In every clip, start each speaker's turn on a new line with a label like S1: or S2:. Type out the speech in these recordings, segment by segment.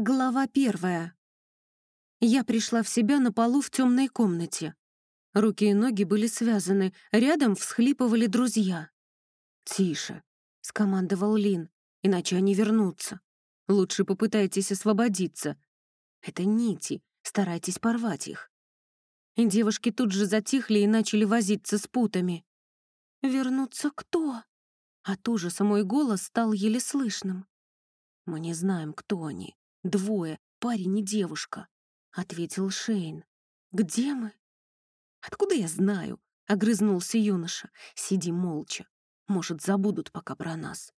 S1: Глава первая. Я пришла в себя на полу в темной комнате. Руки и ноги были связаны, рядом всхлипывали друзья. «Тише», — скомандовал Лин, — «иначе они вернутся. Лучше попытайтесь освободиться. Это нити, старайтесь порвать их». И девушки тут же затихли и начали возиться с путами. «Вернуться кто?» От ужаса мой голос стал еле слышным. «Мы не знаем, кто они. Двое, парень и девушка», — ответил Шейн. «Где мы?» «Откуда я знаю?» — огрызнулся юноша. «Сиди молча. Может, забудут пока про нас».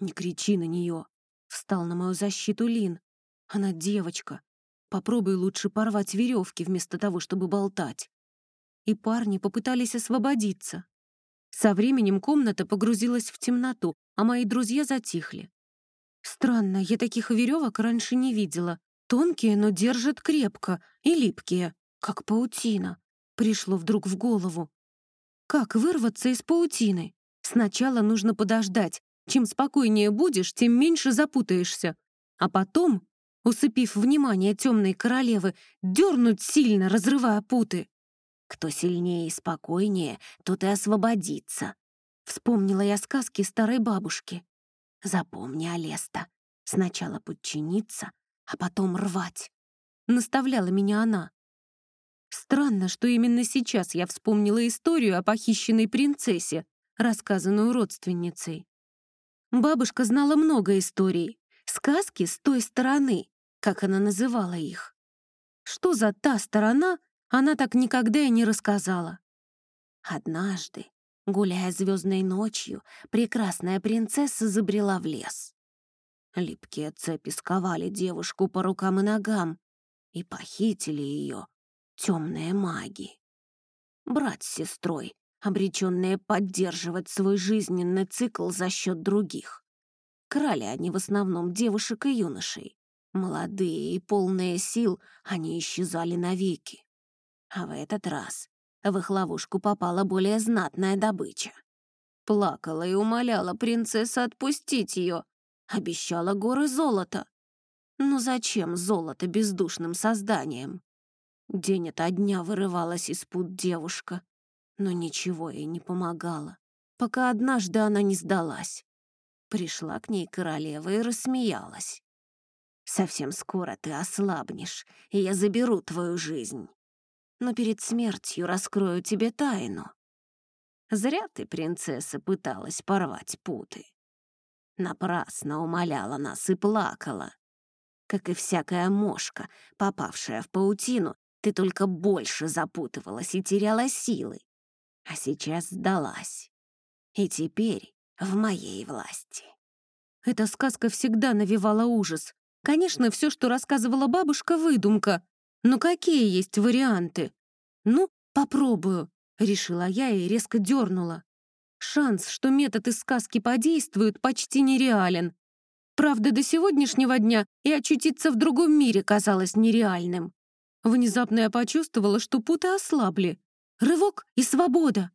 S1: «Не кричи на нее!» — встал на мою защиту Лин. «Она девочка. Попробуй лучше порвать веревки вместо того, чтобы болтать». И парни попытались освободиться. Со временем комната погрузилась в темноту, а мои друзья затихли. Странно, я таких веревок раньше не видела. Тонкие, но держат крепко, и липкие, как паутина. Пришло вдруг в голову. Как вырваться из паутины? Сначала нужно подождать. Чем спокойнее будешь, тем меньше запутаешься. А потом, усыпив внимание темной королевы, дернуть сильно, разрывая путы. Кто сильнее и спокойнее, тот и освободится. Вспомнила я сказки старой бабушки. Запомни, Алеста, сначала подчиниться, а потом рвать. Наставляла меня она. Странно, что именно сейчас я вспомнила историю о похищенной принцессе, рассказанную родственницей. Бабушка знала много историй, сказки с той стороны, как она называла их. Что за та сторона, она так никогда и не рассказала. Однажды Гуляя звездной ночью, прекрасная принцесса забрела в лес. Липкие цепи сковали девушку по рукам и ногам и похитили ее темные маги. Брат с сестрой, обреченные поддерживать свой жизненный цикл за счет других. Крали они в основном девушек и юношей. Молодые и полные сил, они исчезали навеки. А в этот раз в их ловушку попала более знатная добыча. Плакала и умоляла принцесса отпустить ее, обещала горы золота. Но зачем золото бездушным созданием? День ото дня вырывалась из пут девушка, но ничего ей не помогало, пока однажды она не сдалась. Пришла к ней королева и рассмеялась. «Совсем скоро ты ослабнешь, и я заберу твою жизнь но перед смертью раскрою тебе тайну. Зря ты, принцесса, пыталась порвать путы. Напрасно умоляла нас и плакала. Как и всякая мошка, попавшая в паутину, ты только больше запутывалась и теряла силы. А сейчас сдалась. И теперь в моей власти. Эта сказка всегда навевала ужас. Конечно, все, что рассказывала бабушка, выдумка. Но какие есть варианты? Ну, попробую, решила я и резко дернула. Шанс, что метод из сказки подействует, почти нереален. Правда, до сегодняшнего дня и очутиться в другом мире казалось нереальным. Внезапно я почувствовала, что путы ослабли. Рывок и свобода.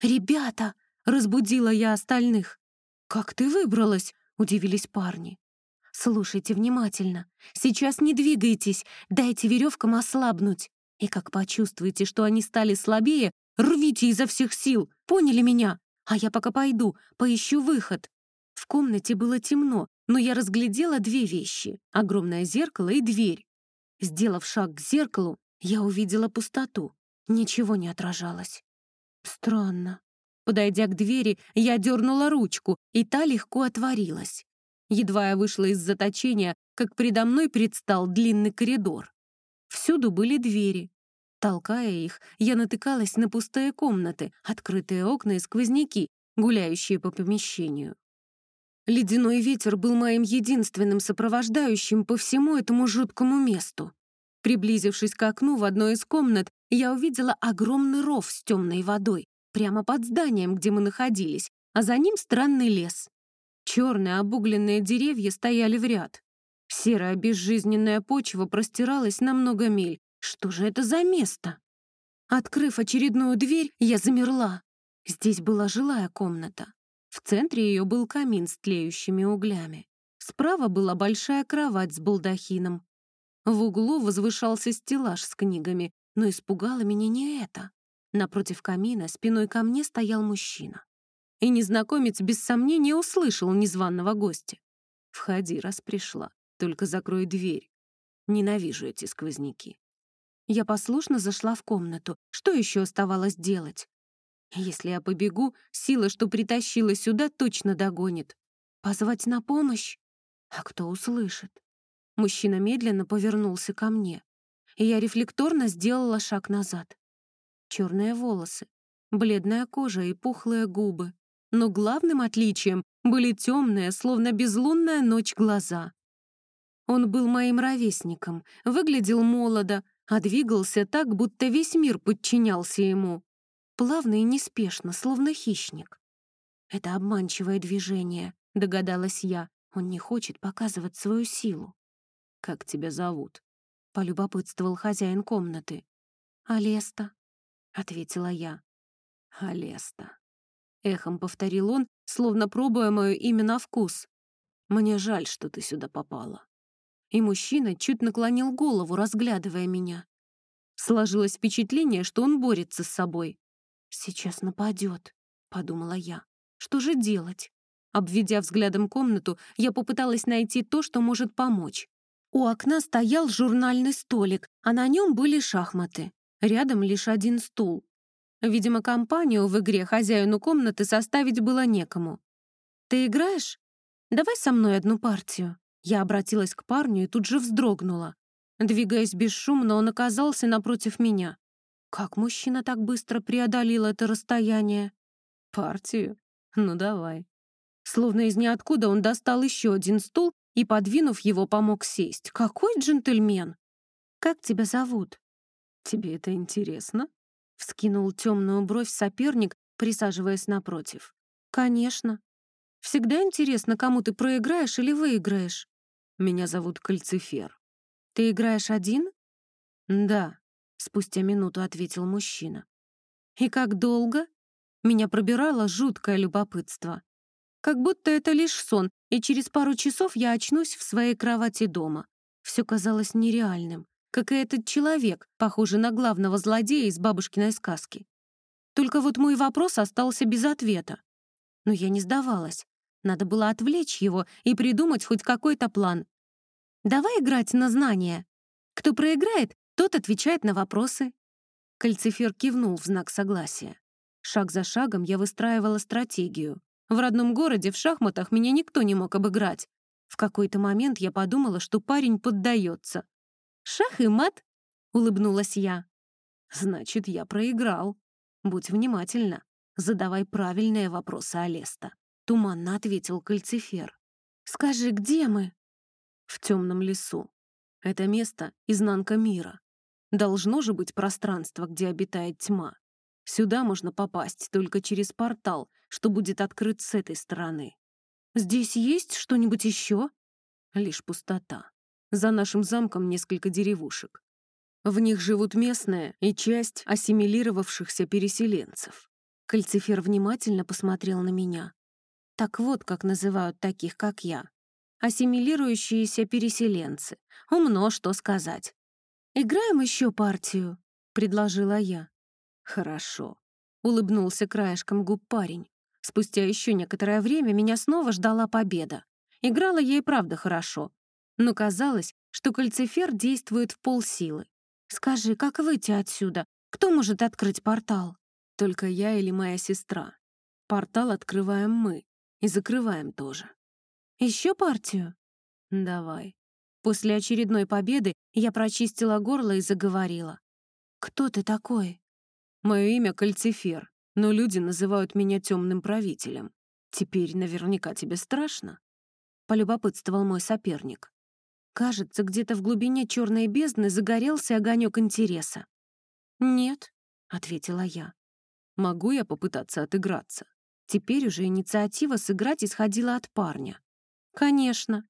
S1: «Ребята!» — разбудила я остальных. «Как ты выбралась?» — удивились парни. Слушайте внимательно. Сейчас не двигайтесь, дайте веревкам ослабнуть. И как почувствуете, что они стали слабее, рвите изо всех сил. Поняли меня? А я пока пойду, поищу выход. В комнате было темно, но я разглядела две вещи — огромное зеркало и дверь. Сделав шаг к зеркалу, я увидела пустоту. Ничего не отражалось. Странно. Подойдя к двери, я дернула ручку, и та легко отворилась. Едва я вышла из заточения, как передо мной предстал длинный коридор. Всюду были двери. Толкая их, я натыкалась на пустые комнаты, открытые окна и сквозняки, гуляющие по помещению. Ледяной ветер был моим единственным сопровождающим по всему этому жуткому месту. Приблизившись к окну в одной из комнат, я увидела огромный ров с темной водой, прямо под зданием, где мы находились, а за ним странный лес. Черные обугленные деревья стояли в ряд. Серая безжизненная почва простиралась на много миль. Что же это за место? Открыв очередную дверь, я замерла. Здесь была жилая комната. В центре ее был камин с тлеющими углями. Справа была большая кровать с балдахином. В углу возвышался стеллаж с книгами, но испугало меня не это. Напротив камина спиной ко мне стоял мужчина. И незнакомец без сомнения услышал незваного гостя. «Входи, раз пришла, только закрой дверь. Ненавижу эти сквозняки». Я послушно зашла в комнату. Что еще оставалось делать? Если я побегу, сила, что притащила сюда, точно догонит. Позвать на помощь? А кто услышит? Мужчина медленно повернулся ко мне, и я рефлекторно сделала шаг назад. Черные волосы, бледная кожа и пухлые губы. Но главным отличием были темные, словно безлунная ночь, глаза. Он был моим ровесником, выглядел молодо, а двигался так, будто весь мир подчинялся ему. Плавно и неспешно, словно хищник. Это обманчивое движение, догадалась я. Он не хочет показывать свою силу. «Как тебя зовут?» — полюбопытствовал хозяин комнаты. «Алеста», — ответила я. «Алеста», — эхом повторил он, словно пробуя мое имя на вкус. «Мне жаль, что ты сюда попала». И мужчина чуть наклонил голову, разглядывая меня. Сложилось впечатление, что он борется с собой. «Сейчас нападет», — подумала я. «Что же делать?» Обведя взглядом комнату, я попыталась найти то, что может помочь. У окна стоял журнальный столик, а на нем были шахматы. Рядом лишь один стул. Видимо, компанию в игре хозяину комнаты составить было некому. «Ты играешь? Давай со мной одну партию». Я обратилась к парню и тут же вздрогнула. Двигаясь бесшумно, он оказался напротив меня. Как мужчина так быстро преодолел это расстояние? «Партию? Ну давай». Словно из ниоткуда он достал еще один стул и, подвинув его, помог сесть. Какой джентльмен! «Как тебя зовут?» «Тебе это интересно?» — вскинул темную бровь соперник, присаживаясь напротив. «Конечно. Всегда интересно, кому ты проиграешь или выиграешь». «Меня зовут Кальцифер». «Ты играешь один?» «Да», — спустя минуту ответил мужчина. «И как долго?» Меня пробирало жуткое любопытство. Как будто это лишь сон, и через пару часов я очнусь в своей кровати дома. Все казалось нереальным, как и этот человек, похожий на главного злодея из бабушкиной сказки. Только вот мой вопрос остался без ответа. Но я не сдавалась. Надо было отвлечь его и придумать хоть какой-то план. «Давай играть на знания. Кто проиграет, тот отвечает на вопросы». Кальцифер кивнул в знак согласия. Шаг за шагом я выстраивала стратегию. В родном городе в шахматах меня никто не мог обыграть. В какой-то момент я подумала, что парень поддается. «Шах и мат?» — улыбнулась я. «Значит, я проиграл. Будь внимательна. Задавай правильные вопросы, Алеста», — туманно ответил Кальцифер. «Скажи, где мы?» «В темном лесу. Это место — изнанка мира. Должно же быть пространство, где обитает тьма. Сюда можно попасть только через портал, что будет открыт с этой стороны. Здесь есть что-нибудь еще? Лишь пустота. За нашим замком несколько деревушек. В них живут местные и часть ассимилировавшихся переселенцев. Кальцифер внимательно посмотрел на меня. Так вот, как называют таких, как я. Ассимилирующиеся переселенцы. Умно, что сказать. «Играем еще партию», — предложила я. «Хорошо», — улыбнулся краешком губ парень. Спустя еще некоторое время меня снова ждала победа. Играла я и правда хорошо. Но казалось, что кальцифер действует в полсилы. «Скажи, как выйти отсюда? Кто может открыть портал?» «Только я или моя сестра. Портал открываем мы. И закрываем тоже». «Еще партию?» «Давай». После очередной победы я прочистила горло и заговорила. «Кто ты такой?» Мое имя Кальцифер, но люди называют меня темным правителем. Теперь наверняка тебе страшно?» Полюбопытствовал мой соперник. Кажется, где-то в глубине черной бездны загорелся огонек интереса. «Нет», — ответила я. «Могу я попытаться отыграться?» Теперь уже инициатива сыграть исходила от парня. «Конечно».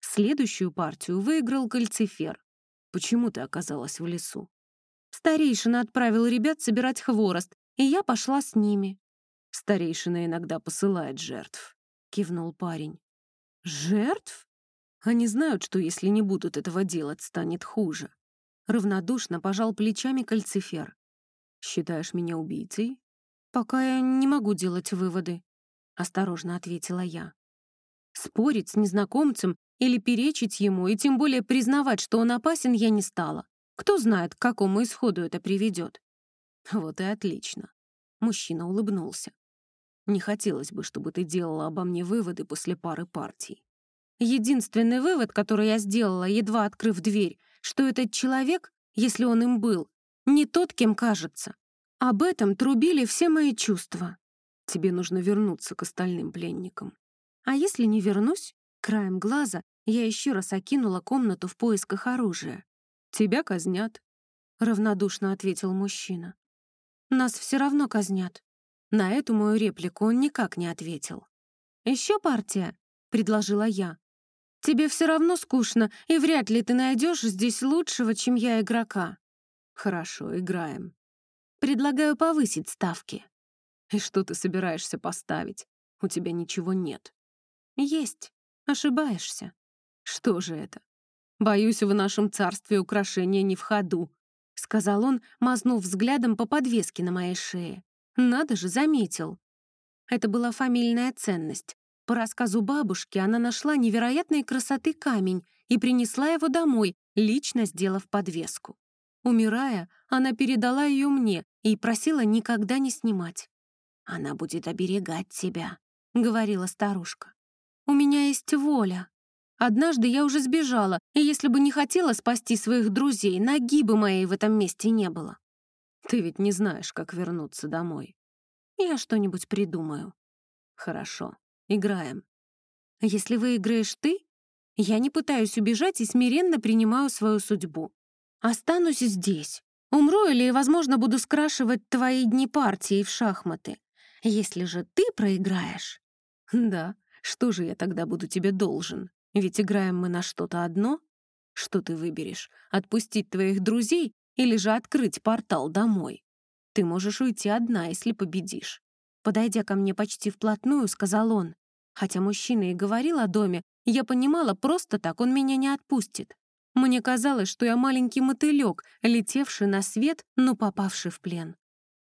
S1: Следующую партию выиграл Кальцифер. «Почему ты оказалась в лесу?» Старейшина отправил ребят собирать хворост, и я пошла с ними. «Старейшина иногда посылает жертв», — кивнул парень. «Жертв?» Они знают, что если не будут этого делать, станет хуже. Равнодушно пожал плечами кальцифер. «Считаешь меня убийцей?» «Пока я не могу делать выводы», — осторожно ответила я. Спорить с незнакомцем или перечить ему, и тем более признавать, что он опасен, я не стала. Кто знает, к какому исходу это приведет. Вот и отлично. Мужчина улыбнулся. Не хотелось бы, чтобы ты делала обо мне выводы после пары партий. Единственный вывод, который я сделала, едва открыв дверь, что этот человек, если он им был, не тот, кем кажется. Об этом трубили все мои чувства. Тебе нужно вернуться к остальным пленникам. А если не вернусь? Краем глаза я еще раз окинула комнату в поисках оружия. «Тебя казнят», — равнодушно ответил мужчина. «Нас все равно казнят». На эту мою реплику он никак не ответил. «Еще партия?» — предложила я. Тебе все равно скучно, и вряд ли ты найдешь здесь лучшего, чем я игрока. Хорошо, играем. Предлагаю повысить ставки. И что ты собираешься поставить? У тебя ничего нет. Есть. Ошибаешься. Что же это? Боюсь, в нашем царстве украшения не в ходу, сказал он, мазнув взглядом по подвеске на моей шее. Надо же, заметил. Это была фамильная ценность, по рассказу бабушки, она нашла невероятной красоты камень и принесла его домой, лично сделав подвеску. Умирая, она передала ее мне и просила никогда не снимать. «Она будет оберегать тебя», — говорила старушка. «У меня есть воля. Однажды я уже сбежала, и если бы не хотела спасти своих друзей, ноги бы моей в этом месте не было. Ты ведь не знаешь, как вернуться домой. Я что-нибудь придумаю. Хорошо. Играем. Если выиграешь ты, я не пытаюсь убежать и смиренно принимаю свою судьбу. Останусь здесь. Умру или, возможно, буду скрашивать твои дни партии в шахматы. Если же ты проиграешь... Да, что же я тогда буду тебе должен? Ведь играем мы на что-то одно. Что ты выберешь? Отпустить твоих друзей или же открыть портал домой? Ты можешь уйти одна, если победишь. Подойдя ко мне почти вплотную, сказал он. Хотя мужчина и говорил о доме, я понимала, просто так он меня не отпустит. Мне казалось, что я маленький мотылек, летевший на свет, но попавший в плен.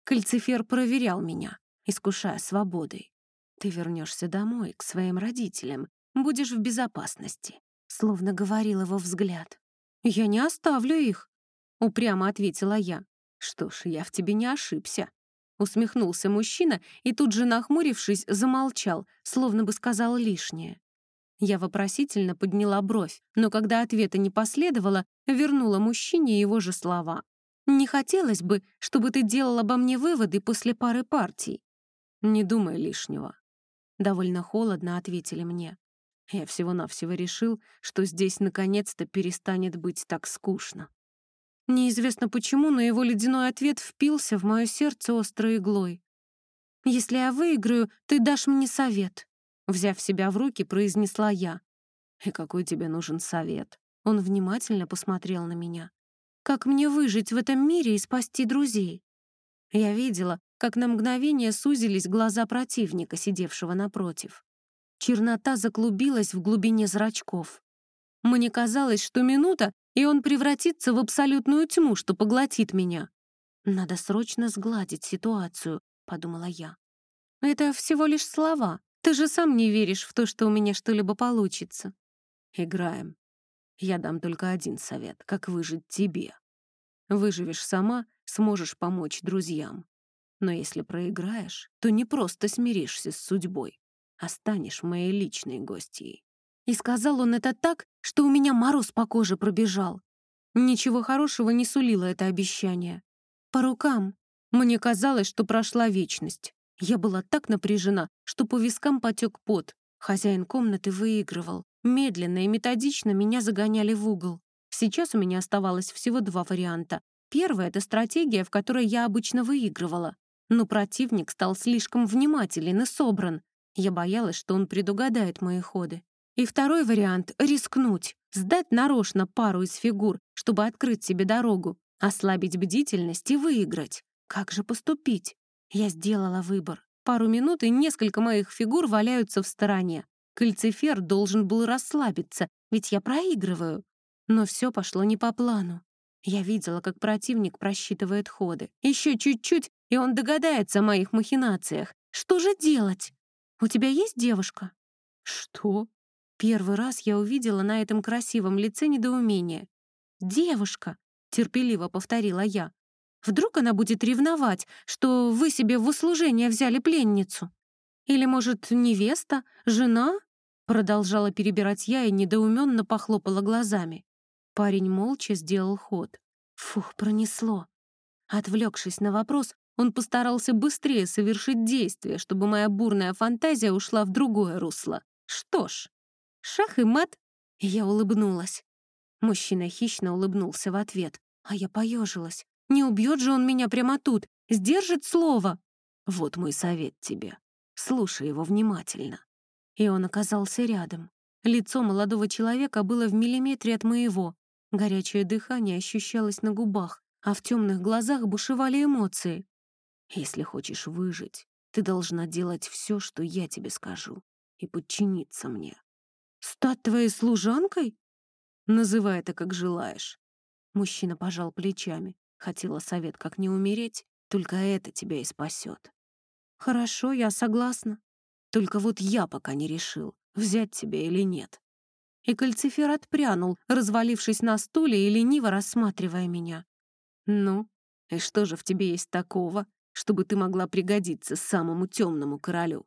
S1: Кальцифер проверял меня, искушая свободой. «Ты вернешься домой, к своим родителям, будешь в безопасности», словно говорил его взгляд. «Я не оставлю их», — упрямо ответила я. «Что ж, я в тебе не ошибся», Усмехнулся мужчина и тут же, нахмурившись, замолчал, словно бы сказал лишнее. Я вопросительно подняла бровь, но когда ответа не последовало, вернула мужчине его же слова. «Не хотелось бы, чтобы ты делал обо мне выводы после пары партий». «Не думай лишнего». Довольно холодно ответили мне. Я всего-навсего решил, что здесь наконец-то перестанет быть так скучно. Неизвестно почему, но его ледяной ответ впился в мое сердце острой иглой. «Если я выиграю, ты дашь мне совет», — взяв себя в руки, произнесла я. «И какой тебе нужен совет?» Он внимательно посмотрел на меня. «Как мне выжить в этом мире и спасти друзей?» Я видела, как на мгновение сузились глаза противника, сидевшего напротив. Чернота заклубилась в глубине зрачков. Мне казалось, что минута, и он превратится в абсолютную тьму, что поглотит меня. «Надо срочно сгладить ситуацию», — подумала я. «Это всего лишь слова. Ты же сам не веришь в то, что у меня что-либо получится». «Играем. Я дам только один совет, как выжить тебе. Выживешь сама, сможешь помочь друзьям. Но если проиграешь, то не просто смиришься с судьбой, а станешь моей личной гостьей. И сказал он это так, что у меня мороз по коже пробежал. Ничего хорошего не сулило это обещание. По рукам. Мне казалось, что прошла вечность. Я была так напряжена, что по вискам потек пот. Хозяин комнаты выигрывал. Медленно и методично меня загоняли в угол. Сейчас у меня оставалось всего два варианта. Первый — это стратегия, в которой я обычно выигрывала. Но противник стал слишком внимателен и собран. Я боялась, что он предугадает мои ходы. И второй вариант — рискнуть, сдать нарочно пару из фигур, чтобы открыть себе дорогу, ослабить бдительность и выиграть. Как же поступить? Я сделала выбор. Пару минут, и несколько моих фигур валяются в стороне. Кальцифер должен был расслабиться, ведь я проигрываю. Но все пошло не по плану. Я видела, как противник просчитывает ходы. Еще чуть-чуть, и он догадается о моих махинациях. Что же делать? У тебя есть девушка? Что? Первый раз я увидела на этом красивом лице недоумение. «Девушка», — терпеливо повторила я. «Вдруг она будет ревновать, что вы себе в услужение взяли пленницу? Или, может, невеста, жена?» Продолжала перебирать я и недоуменно похлопала глазами. Парень молча сделал ход. Фух, пронесло. Отвлекшись на вопрос, он постарался быстрее совершить действие, чтобы моя бурная фантазия ушла в другое русло. Что ж, шах и мат. я улыбнулась. Мужчина хищно улыбнулся в ответ, а я поежилась. Не убьет же он меня прямо тут, сдержит слово. Вот мой совет тебе. Слушай его внимательно. И он оказался рядом. Лицо молодого человека было в миллиметре от моего. Горячее дыхание ощущалось на губах, а в темных глазах бушевали эмоции. Если хочешь выжить, ты должна делать все, что я тебе скажу, и подчиниться мне. Стать твоей служанкой? Называй это как желаешь. Мужчина пожал плечами. Хотела совет, как не умереть, только это тебя и спасет. Хорошо, я согласна. Только вот я пока не решил, взять тебя или нет. И кальцифер отпрянул, развалившись на стуле и лениво рассматривая меня. Ну, и что же в тебе есть такого, чтобы ты могла пригодиться самому темному королю.